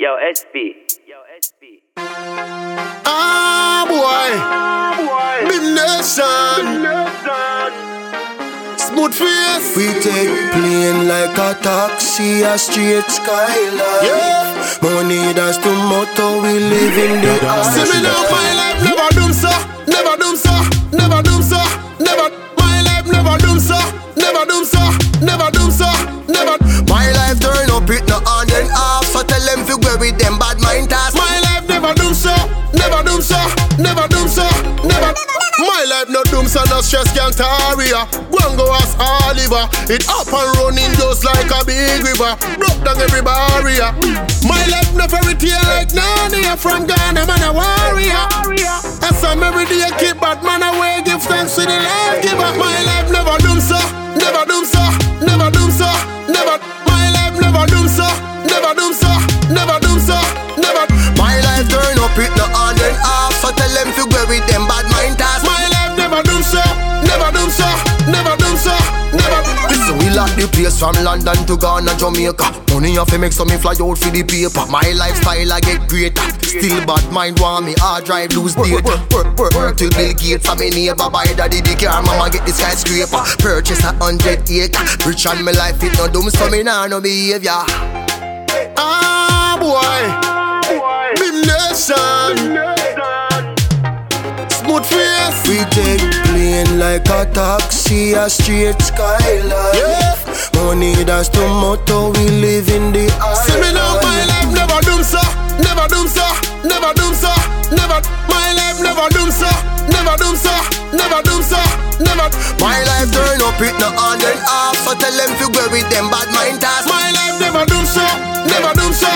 Yo, SP. Yo, SP. Ah boy, Bhim Nation, smooth face. We take plane like a taxi, a straight skyline. Yeah. Money that's the motto, we live in the See with them bad mind task. My life never doom so, never doom so, never doom so, never. My life no doom so, no stress can't area. Go and go as Oliver. It up and running just like a big river. Broke down every barrier. My life no fairy tale like Narnia. From Ghana, man a warrior. I some never doom so, never doom so, never. Listen, we lock the place from London to Ghana, Jamaica. Money off make so me fly out for the paper. My lifestyle I get greater. Still bad mind want me hard drive lose data. Work, work, work, work till Bill Gates and me neighbor buy daddy the car. Mama get the skyscraper. Purchase a hundred acre. Rich on me life it no dumb so me nah no behavior. Ah boy, smooth face. We take plane like a taxi, a straight skyline. Yeah. Money that's the motto, we live in the See me now, my life never doom so, never doom so, never doom so, never. My life never doom so, never doom so, never doom so, never. My life turn up, it no on and off. So tell them to go with them bad mind task. My life never doom so, never doom so,